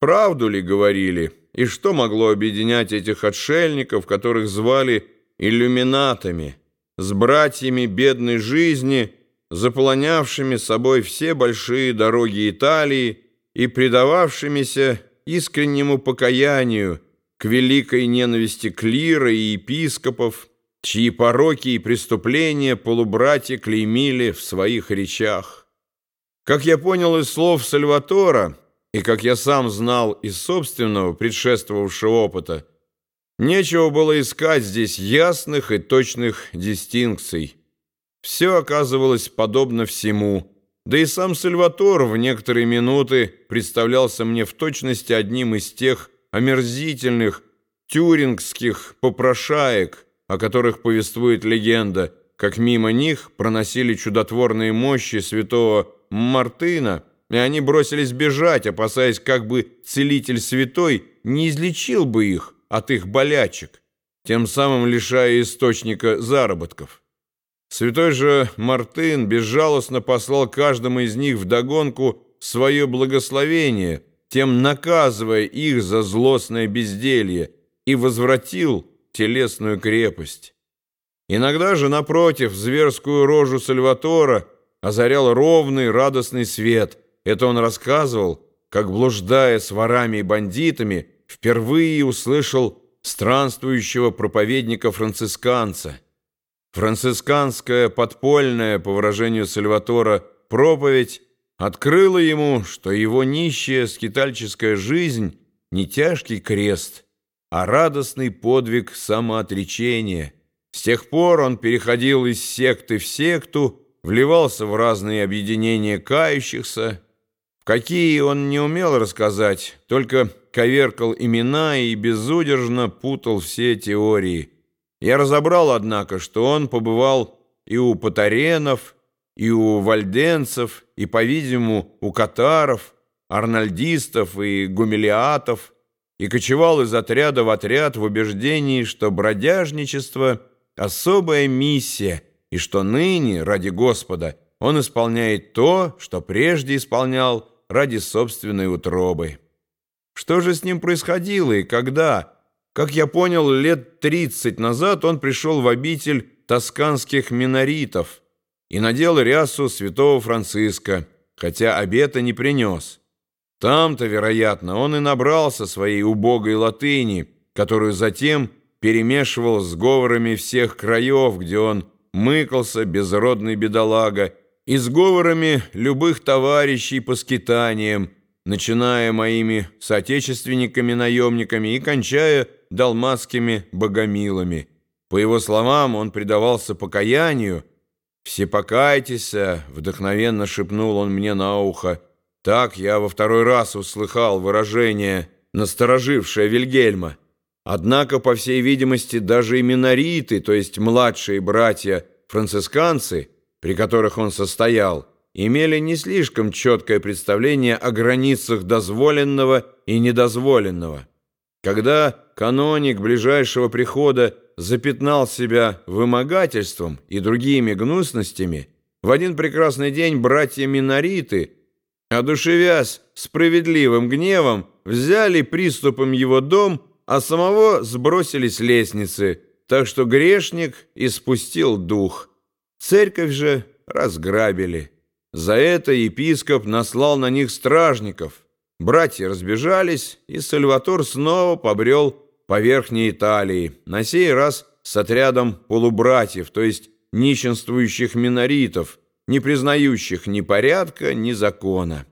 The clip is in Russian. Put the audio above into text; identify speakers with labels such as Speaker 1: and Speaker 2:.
Speaker 1: Правду ли говорили? И что могло объединять этих отшельников, которых звали иллюминатами, с братьями бедной жизни, заполонявшими собой все большие дороги Италии и предававшимися искреннему покаянию к великой ненависти клира и епископов, чьи пороки и преступления полубратья клеймили в своих речах. Как я понял из слов Сальватора, и как я сам знал из собственного предшествовавшего опыта, нечего было искать здесь ясных и точных дистинкций. Все оказывалось подобно всему, да и сам Сальватор в некоторые минуты представлялся мне в точности одним из тех омерзительных тюрингских попрошаек, о которых повествует легенда, как мимо них проносили чудотворные мощи святого Мартына, и они бросились бежать, опасаясь, как бы целитель святой не излечил бы их от их болячек, тем самым лишая источника заработков. Святой же Мартын безжалостно послал каждому из них вдогонку свое благословение, тем наказывая их за злостное безделье, и возвратил телесную крепость. Иногда же, напротив, зверскую рожу Сальватора озарял ровный радостный свет. Это он рассказывал, как, блуждая с ворами и бандитами, впервые услышал странствующего проповедника-францисканца. Францисканская подпольная, по выражению Сальватора, проповедь открыла ему, что его нищая скитальческая жизнь не тяжкий крест, а радостный подвиг самоотречения. С тех пор он переходил из секты в секту, вливался в разные объединения кающихся, какие он не умел рассказать, только коверкал имена и безудержно путал все теории. Я разобрал, однако, что он побывал и у патаренов, и у вальденцев, и, по-видимому, у катаров, арнольдистов и гумилиатов, и кочевал из отряда в отряд в убеждении, что бродяжничество — особая миссия, и что ныне, ради Господа, он исполняет то, что прежде исполнял ради собственной утробы. Что же с ним происходило и когда? Как я понял, лет тридцать назад он пришел в обитель тосканских миноритов и надел рясу святого Франциска, хотя обета не принес. Там-то, вероятно, он и набрался своей убогой латыни, которую затем перемешивал с говорами всех краев, где он мыкался, безродный бедолага, и с говорами любых товарищей по скитаниям, начиная моими соотечественниками-наемниками и кончая далматскими богомилами. По его словам, он предавался покаянию. «Все покайтесь», — вдохновенно шепнул он мне на ухо. Так я во второй раз услыхал выражение, насторожившее Вильгельма. Однако, по всей видимости, даже и минориты, то есть младшие братья-францисканцы, при которых он состоял, имели не слишком четкое представление о границах дозволенного и недозволенного. Когда каноник ближайшего прихода запятнал себя вымогательством и другими гнусностями, в один прекрасный день братья-минориты, одушевясь справедливым гневом, взяли приступом его дом, а самого сбросили с лестницы, так что грешник испустил дух. Церковь же разграбили. За это епископ наслал на них стражников. Братья разбежались, и Сальватор снова побрел по Верхней Италии, на сей раз с отрядом полубратьев, то есть нищенствующих миноритов, не признающих ни порядка, ни закона.